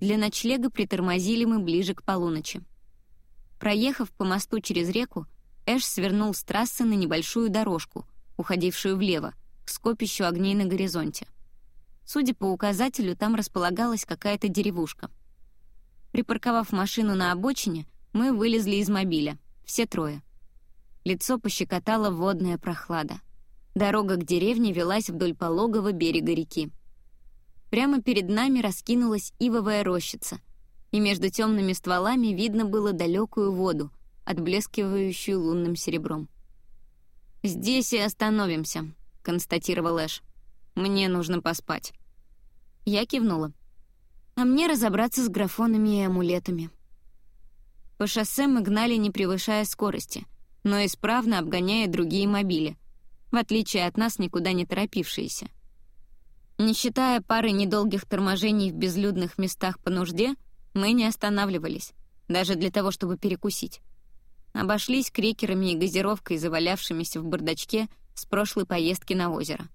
Для ночлега притормозили мы ближе к полуночи. Проехав по мосту через реку, Эш свернул с трассы на небольшую дорожку, уходившую влево, к скопищу огней на горизонте. Судя по указателю, там располагалась какая-то деревушка. Припарковав машину на обочине, мы вылезли из мобиля, все трое. Лицо пощекотала водная прохлада. Дорога к деревне велась вдоль пологого берега реки. Прямо перед нами раскинулась ивовая рощица, и между темными стволами видно было далекую воду, отблескивающую лунным серебром. «Здесь и остановимся», — констатировал Эш. «Мне нужно поспать». Я кивнула. «А мне разобраться с графонами и амулетами». По шоссе мы гнали, не превышая скорости, но исправно обгоняя другие мобили, в отличие от нас никуда не торопившиеся. Не считая пары недолгих торможений в безлюдных местах по нужде, мы не останавливались, даже для того, чтобы перекусить. Обошлись крекерами и газировкой, завалявшимися в бардачке с прошлой поездки на озеро.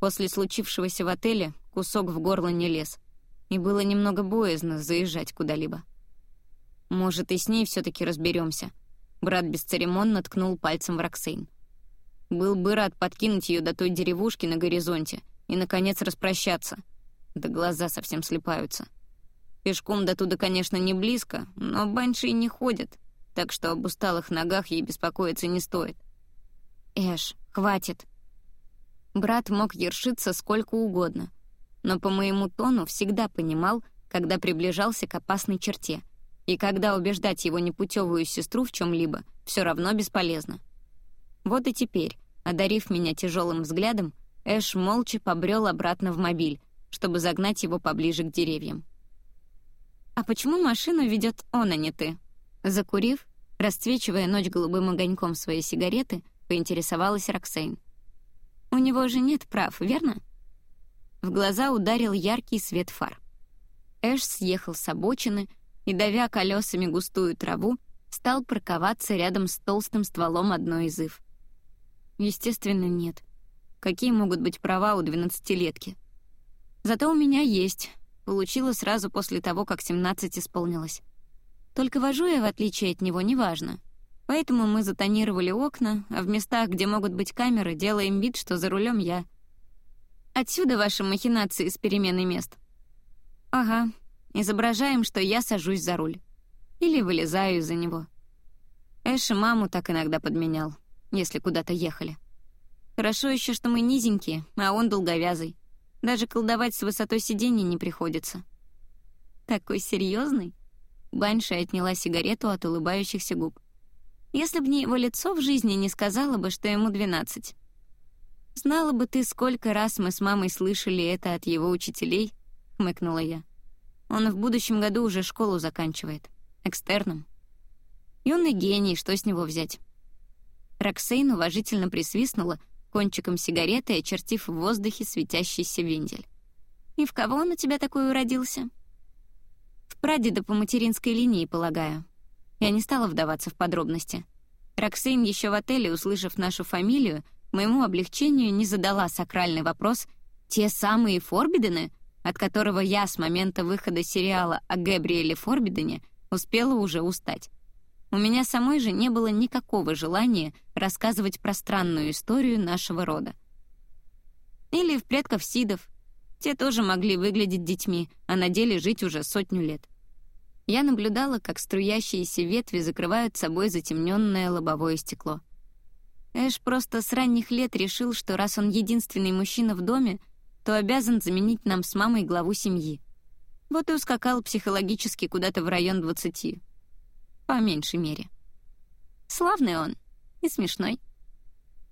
После случившегося в отеле кусок в горло не лез, и было немного боязно заезжать куда-либо. «Может, и с ней все таки разберемся. Брат бесцеремонно ткнул пальцем в Роксейн. Был бы рад подкинуть ее до той деревушки на горизонте и, наконец, распрощаться. Да глаза совсем слепаются. Пешком до туда, конечно, не близко, но банши не ходят, так что об усталых ногах ей беспокоиться не стоит. «Эш, хватит». Брат мог ершиться сколько угодно, но по моему тону всегда понимал, когда приближался к опасной черте, и когда убеждать его непутевую сестру в чем либо все равно бесполезно. Вот и теперь, одарив меня тяжелым взглядом, Эш молча побрел обратно в мобиль, чтобы загнать его поближе к деревьям. «А почему машину ведет он, а не ты?» Закурив, расцвечивая ночь голубым огоньком своей сигареты, поинтересовалась Роксейн. «У него же нет прав, верно?» В глаза ударил яркий свет фар. Эш съехал с обочины и, давя колесами густую траву, стал парковаться рядом с толстым стволом одной из ив. Естественно, нет. Какие могут быть права у двенадцатилетки? Зато у меня есть. Получила сразу после того, как 17 исполнилось. Только вожу я, в отличие от него, неважно. Поэтому мы затонировали окна, а в местах, где могут быть камеры, делаем вид, что за рулем я. Отсюда ваши махинации с переменой мест. Ага, изображаем, что я сажусь за руль. Или вылезаю из-за него. Эш и маму так иногда подменял, если куда-то ехали. Хорошо еще, что мы низенькие, а он долговязый. Даже колдовать с высотой сиденья не приходится. Такой серьезный? Банша отняла сигарету от улыбающихся губ. Если б не его лицо в жизни, не сказала бы, что ему двенадцать. Знала бы ты, сколько раз мы с мамой слышали это от его учителей, хмыкнула я. Он в будущем году уже школу заканчивает, экстерном. Юный гений, что с него взять? Роксейн уважительно присвистнула, кончиком сигареты очертив в воздухе светящийся вендель. «И в кого он у тебя такой уродился?» «В прадеда по материнской линии, полагаю». Я не стала вдаваться в подробности. Роксейн еще в отеле, услышав нашу фамилию, моему облегчению не задала сакральный вопрос «Те самые Форбидены?» от которого я с момента выхода сериала о Гэбриэле Форбидене успела уже устать. У меня самой же не было никакого желания рассказывать пространную историю нашего рода. Или в предков Сидов. Те тоже могли выглядеть детьми, а на деле жить уже сотню лет. Я наблюдала, как струящиеся ветви закрывают собой затемненное лобовое стекло. Эш просто с ранних лет решил, что раз он единственный мужчина в доме, то обязан заменить нам с мамой главу семьи. Вот и ускакал психологически куда-то в район двадцати. По меньшей мере. Славный он и смешной.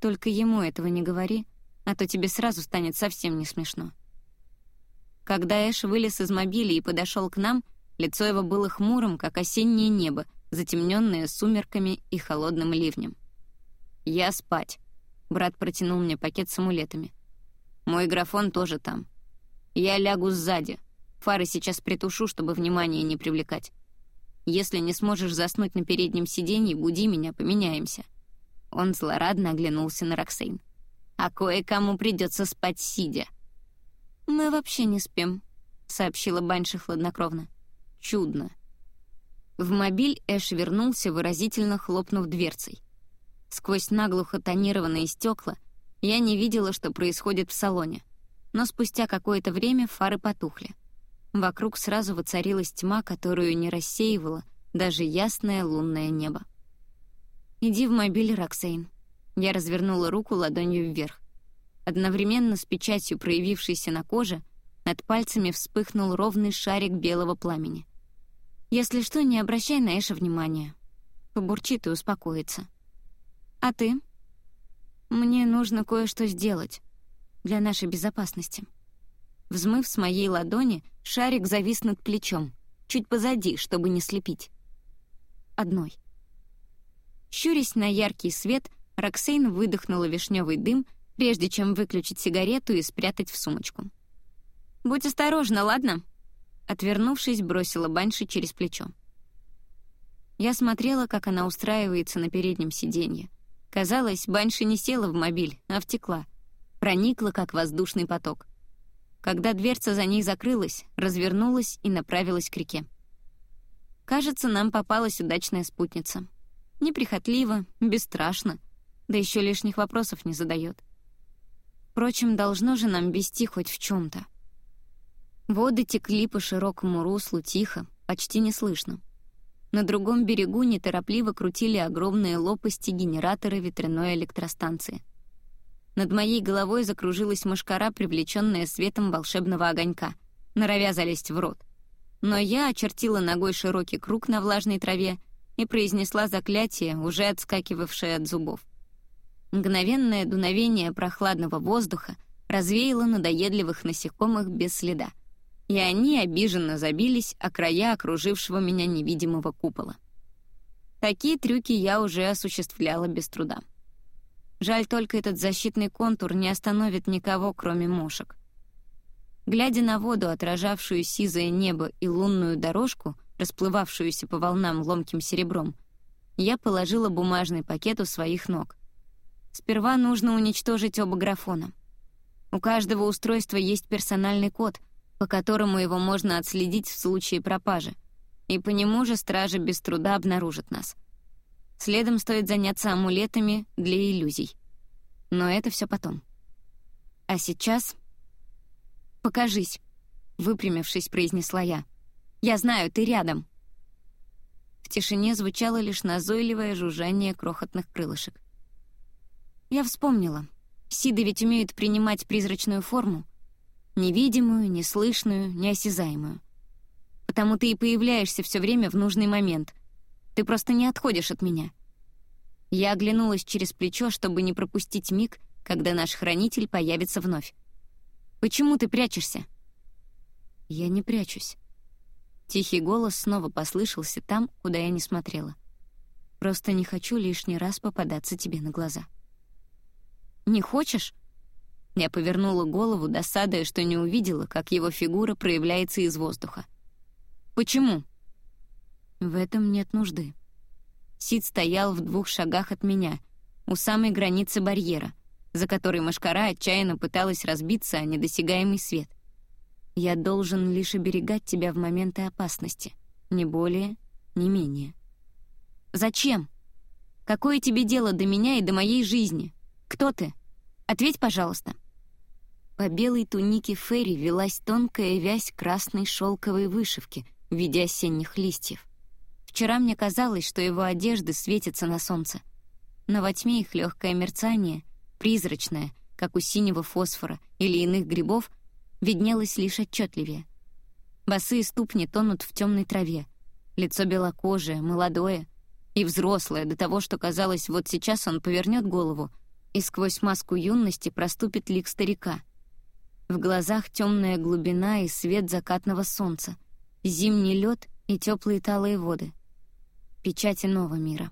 Только ему этого не говори, а то тебе сразу станет совсем не смешно. Когда Эш вылез из мобиля и подошел к нам, лицо его было хмурым, как осеннее небо, затемненное сумерками и холодным ливнем. «Я спать», — брат протянул мне пакет с амулетами. «Мой графон тоже там. Я лягу сзади. Фары сейчас притушу, чтобы внимание не привлекать. Если не сможешь заснуть на переднем сиденье, буди меня, поменяемся». Он злорадно оглянулся на Роксейн. «А кое-кому придется спать сидя». «Мы вообще не спим», — сообщила Банши хладнокровно. «Чудно». В мобиль Эш вернулся, выразительно хлопнув дверцей. Сквозь наглухо тонированные стекла я не видела, что происходит в салоне. Но спустя какое-то время фары потухли. Вокруг сразу воцарилась тьма, которую не рассеивало даже ясное лунное небо. «Иди в мобиль, Роксейн». Я развернула руку ладонью вверх. Одновременно с печатью, проявившейся на коже, над пальцами вспыхнул ровный шарик белого пламени. «Если что, не обращай на Эша внимания. Побурчит и успокоится. А ты? Мне нужно кое-что сделать для нашей безопасности». Взмыв с моей ладони, шарик завис над плечом, чуть позади, чтобы не слепить. Одной. Щурясь на яркий свет, Роксейн выдохнула вишневый дым, прежде чем выключить сигарету и спрятать в сумочку. «Будь осторожна, ладно?» Отвернувшись, бросила Банши через плечо. Я смотрела, как она устраивается на переднем сиденье. Казалось, Банши не села в мобиль, а втекла. Проникла, как воздушный поток. Когда дверца за ней закрылась, развернулась и направилась к реке. Кажется, нам попалась удачная спутница. Неприхотливо, бесстрашно, да еще лишних вопросов не задает. Впрочем, должно же нам вести хоть в чем то Воды текли по широкому руслу тихо, почти не слышно. На другом берегу неторопливо крутили огромные лопасти генератора ветряной электростанции — над моей головой закружилась мошкара, привлеченная светом волшебного огонька, норовя залезть в рот. Но я очертила ногой широкий круг на влажной траве и произнесла заклятие, уже отскакивавшее от зубов. Мгновенное дуновение прохладного воздуха развеяло надоедливых насекомых без следа, и они обиженно забились о края окружившего меня невидимого купола. Такие трюки я уже осуществляла без труда. Жаль только этот защитный контур не остановит никого, кроме мушек. Глядя на воду, отражавшую сизое небо и лунную дорожку, расплывавшуюся по волнам ломким серебром, я положила бумажный пакет у своих ног. Сперва нужно уничтожить оба графона. У каждого устройства есть персональный код, по которому его можно отследить в случае пропажи, и по нему же стражи без труда обнаружат нас. Следом стоит заняться амулетами для иллюзий. Но это все потом. А сейчас... «Покажись», — выпрямившись, произнесла я. «Я знаю, ты рядом». В тишине звучало лишь назойливое жужжание крохотных крылышек. Я вспомнила. Сиды ведь умеют принимать призрачную форму. Невидимую, неслышную, неосязаемую. Потому ты и появляешься все время в нужный момент — ты просто не отходишь от меня». Я оглянулась через плечо, чтобы не пропустить миг, когда наш хранитель появится вновь. «Почему ты прячешься?» «Я не прячусь». Тихий голос снова послышался там, куда я не смотрела. «Просто не хочу лишний раз попадаться тебе на глаза». «Не хочешь?» Я повернула голову, досадуя, что не увидела, как его фигура проявляется из воздуха. «Почему?» В этом нет нужды. Сид стоял в двух шагах от меня, у самой границы барьера, за которой Машкара отчаянно пыталась разбиться о недосягаемый свет. Я должен лишь оберегать тебя в моменты опасности, не более, не менее. Зачем? Какое тебе дело до меня и до моей жизни? Кто ты? Ответь, пожалуйста. По белой тунике Ферри велась тонкая вязь красной шелковой вышивки в виде осенних листьев. Вчера мне казалось, что его одежды светятся на солнце. Но во тьме их легкое мерцание, призрачное, как у синего фосфора или иных грибов, виднелось лишь отчетливее. Босые ступни тонут в темной траве, лицо белокожее, молодое и взрослое до того, что казалось, вот сейчас он повернет голову, и сквозь маску юности проступит лик старика. В глазах темная глубина и свет закатного солнца, зимний лед и теплые талые воды — печать иного мира.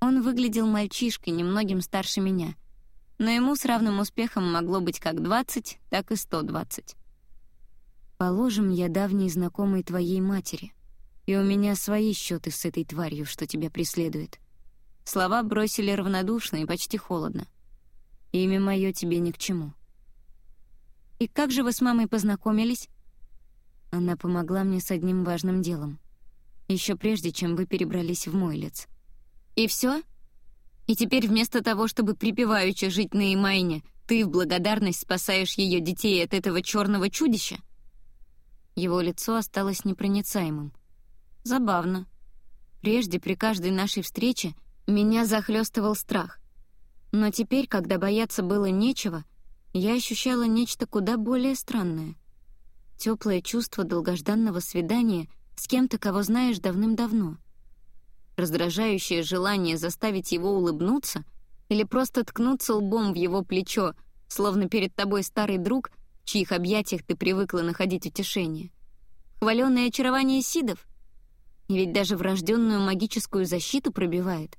Он выглядел мальчишкой, немногим старше меня, но ему с равным успехом могло быть как 20, так и 120. Положим, я давний знакомый твоей матери, и у меня свои счеты с этой тварью, что тебя преследует. Слова бросили равнодушно и почти холодно. Имя мое тебе ни к чему. И как же вы с мамой познакомились? Она помогла мне с одним важным делом. Еще прежде, чем вы перебрались в мой лиц. И все? И теперь вместо того, чтобы припеваючи жить на Имайне, ты в благодарность спасаешь ее детей от этого черного чудища? Его лицо осталось непроницаемым. Забавно. Прежде, при каждой нашей встрече, меня захлестывал страх. Но теперь, когда бояться было нечего, я ощущала нечто куда более странное. Теплое чувство долгожданного свидания с кем-то, кого знаешь давным-давно. Раздражающее желание заставить его улыбнуться или просто ткнуться лбом в его плечо, словно перед тобой старый друг, в чьих объятиях ты привыкла находить утешение. Хваленное очарование Сидов? Ведь даже врожденную магическую защиту пробивает.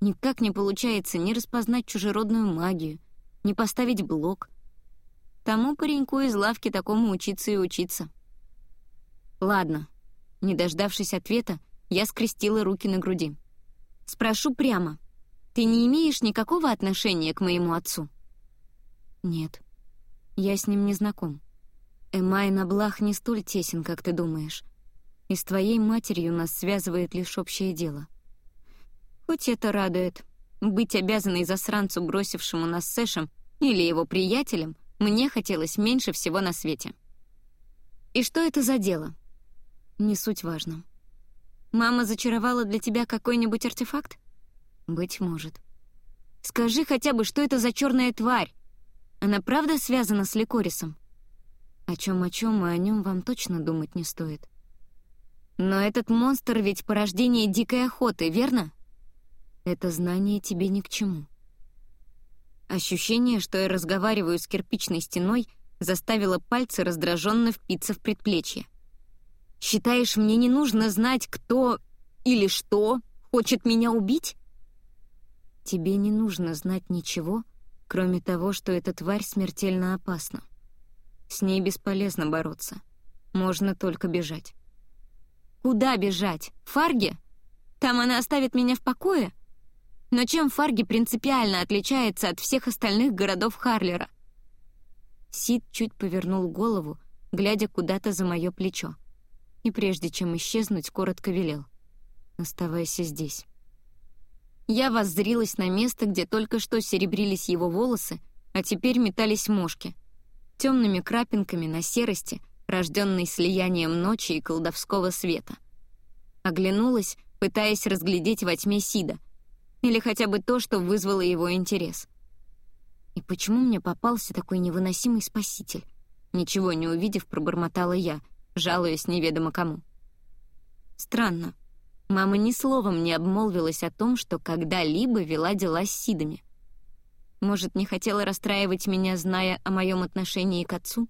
Никак не получается ни распознать чужеродную магию, ни поставить блок. Тому пареньку из лавки такому учиться и учиться. Ладно. Не дождавшись ответа, я скрестила руки на груди. Спрошу прямо. Ты не имеешь никакого отношения к моему отцу? Нет. Я с ним не знаком. Эмай на блах не столь тесен, как ты думаешь. И с твоей матерью нас связывает лишь общее дело. Хоть это радует. Быть обязанной засранцу, бросившему нас с Эшем, или его приятелем, мне хотелось меньше всего на свете. И что это за дело? Не суть важно. Мама зачаровала для тебя какой-нибудь артефакт? Быть может. Скажи хотя бы, что это за черная тварь? Она правда связана с Ликорисом? О чем о чем, и о нем вам точно думать не стоит. Но этот монстр ведь порождение дикой охоты, верно? Это знание тебе ни к чему. Ощущение, что я разговариваю с кирпичной стеной, заставило пальцы раздраженно впиться в предплечье. «Считаешь, мне не нужно знать, кто или что хочет меня убить?» «Тебе не нужно знать ничего, кроме того, что эта тварь смертельно опасна. С ней бесполезно бороться. Можно только бежать». «Куда бежать? В Фарге? Там она оставит меня в покое?» Но чем Фарги принципиально отличается от всех остальных городов Харлера? Сид чуть повернул голову, глядя куда-то за мое плечо. И прежде чем исчезнуть, коротко велел. «Оставайся здесь». Я воззрилась на место, где только что серебрились его волосы, а теперь метались мошки. Темными крапинками на серости, рожденной слиянием ночи и колдовского света. Оглянулась, пытаясь разглядеть во тьме Сида, или хотя бы то, что вызвало его интерес. И почему мне попался такой невыносимый спаситель? Ничего не увидев, пробормотала я, жалуясь неведомо кому. Странно. Мама ни словом не обмолвилась о том, что когда-либо вела дела с Сидами. Может, не хотела расстраивать меня, зная о моем отношении к отцу?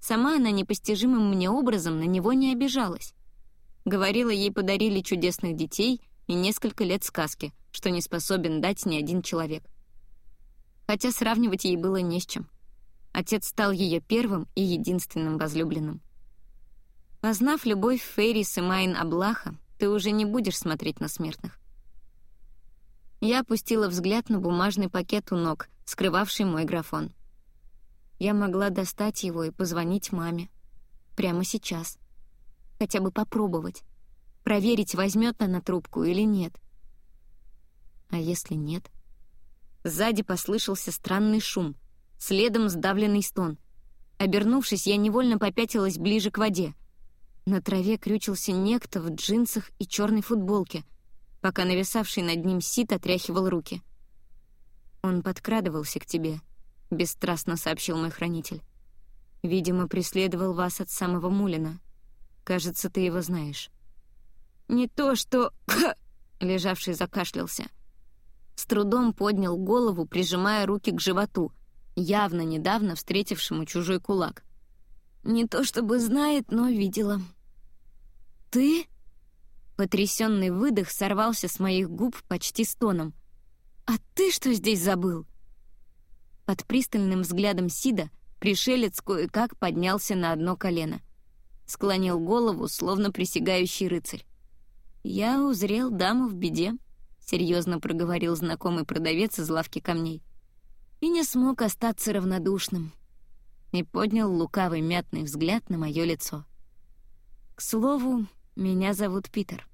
Сама она непостижимым мне образом на него не обижалась. Говорила, ей подарили чудесных детей и несколько лет сказки, что не способен дать ни один человек. Хотя сравнивать ей было не с чем. Отец стал ее первым и единственным возлюбленным. Познав любовь Фейрис и Майн Аблаха, ты уже не будешь смотреть на смертных. Я опустила взгляд на бумажный пакет у ног, скрывавший мой графон. Я могла достать его и позвонить маме. Прямо сейчас. Хотя бы попробовать. Проверить, возьмет она трубку или нет. А если нет? Сзади послышался странный шум, следом сдавленный стон. Обернувшись, я невольно попятилась ближе к воде. На траве крючился некто в джинсах и черной футболке, пока нависавший над ним сит отряхивал руки. «Он подкрадывался к тебе», — бесстрастно сообщил мой хранитель. «Видимо, преследовал вас от самого Мулина. Кажется, ты его знаешь». «Не то, что...» — лежавший закашлялся — с трудом поднял голову, прижимая руки к животу, явно недавно встретившему чужой кулак. Не то чтобы знает, но видела. «Ты?» Потрясенный выдох сорвался с моих губ почти стоном. «А ты что здесь забыл?» Под пристальным взглядом Сида пришелец кое-как поднялся на одно колено. Склонил голову, словно присягающий рыцарь. «Я узрел даму в беде», — серьезно проговорил знакомый продавец из лавки камней. И не смог остаться равнодушным и поднял лукавый мятный взгляд на мое лицо. «К слову, меня зовут Питер».